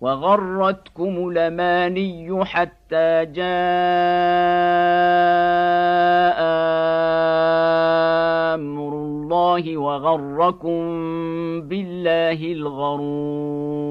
وغرتكم الأماني حتى جاء أمر الله وغركم بالله الغرور.